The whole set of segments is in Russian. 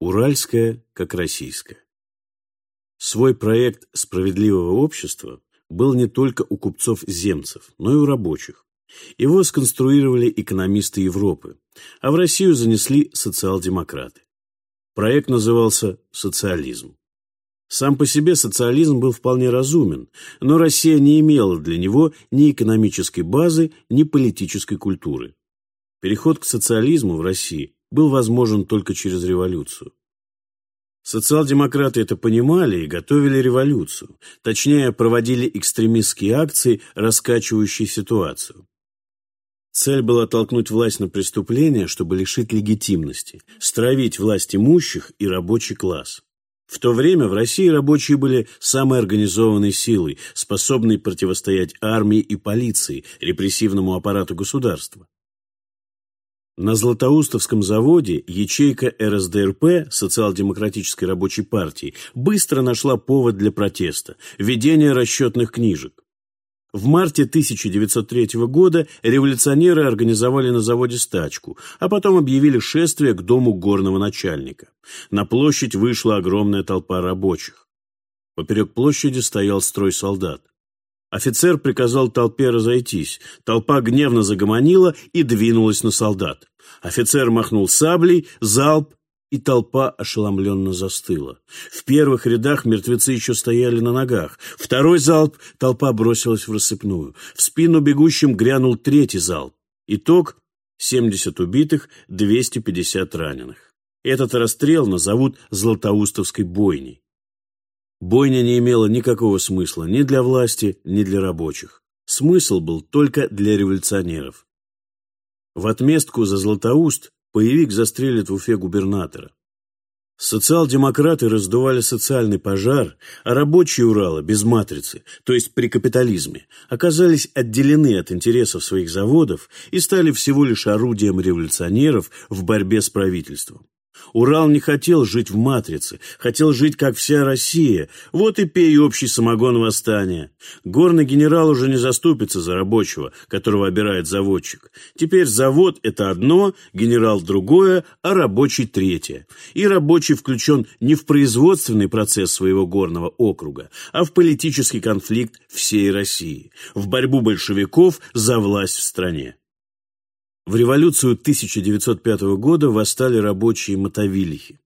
Уральская как российская. Свой проект справедливого общества был не только у купцов-земцев, но и у рабочих. Его сконструировали экономисты Европы, а в Россию занесли социал-демократы. Проект назывался «Социализм». Сам по себе социализм был вполне разумен, но Россия не имела для него ни экономической базы, ни политической культуры. Переход к социализму в России был возможен только через революцию. Социал-демократы это понимали и готовили революцию, точнее, проводили экстремистские акции, раскачивающие ситуацию. Цель была толкнуть власть на преступление, чтобы лишить легитимности, стравить власть имущих и рабочий класс. В то время в России рабочие были самой организованной силой, способной противостоять армии и полиции, репрессивному аппарату государства. На Златоустовском заводе ячейка РСДРП Социал-демократической рабочей партии быстро нашла повод для протеста – ведение расчетных книжек. В марте 1903 года революционеры организовали на заводе стачку, а потом объявили шествие к дому горного начальника. На площадь вышла огромная толпа рабочих. Поперек площади стоял строй солдат. Офицер приказал толпе разойтись. Толпа гневно загомонила и двинулась на солдат. Офицер махнул саблей, залп, и толпа ошеломленно застыла. В первых рядах мертвецы еще стояли на ногах. Второй залп, толпа бросилась в рассыпную. В спину бегущим грянул третий залп. Итог – 70 убитых, 250 раненых. Этот расстрел назовут Златоустовской бойней. Бойня не имела никакого смысла ни для власти, ни для рабочих. Смысл был только для революционеров. В отместку за Златоуст боевик застрелит в Уфе губернатора. Социал-демократы раздували социальный пожар, а рабочие Урала без матрицы, то есть при капитализме, оказались отделены от интересов своих заводов и стали всего лишь орудием революционеров в борьбе с правительством. Урал не хотел жить в матрице, хотел жить, как вся Россия. Вот и пей общий самогон восстания. Горный генерал уже не заступится за рабочего, которого обирает заводчик. Теперь завод – это одно, генерал – другое, а рабочий – третье. И рабочий включен не в производственный процесс своего горного округа, а в политический конфликт всей России, в борьбу большевиков за власть в стране. В революцию 1905 года восстали рабочие мотовилихи.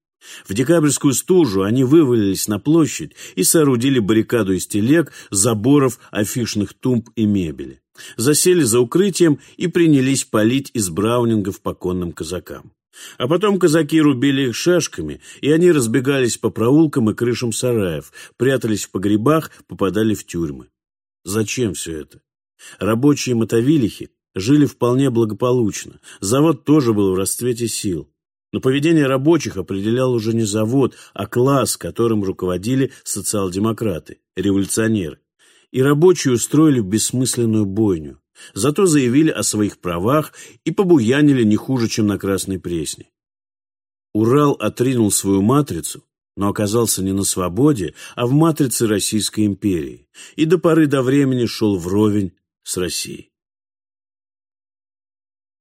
В декабрьскую стужу они вывалились на площадь и соорудили баррикаду из телег, заборов, афишных тумб и мебели. Засели за укрытием и принялись палить из браунингов по конным казакам. А потом казаки рубили их шашками, и они разбегались по проулкам и крышам сараев, прятались в погребах, попадали в тюрьмы. Зачем все это? Рабочие мотовилихи жили вполне благополучно. Завод тоже был в расцвете сил. Но поведение рабочих определял уже не завод, а класс, которым руководили социал-демократы, революционеры. И рабочие устроили бессмысленную бойню. Зато заявили о своих правах и побуянили не хуже, чем на Красной Пресне. Урал отринул свою матрицу, но оказался не на свободе, а в матрице Российской империи, и до поры до времени шел вровень с Россией.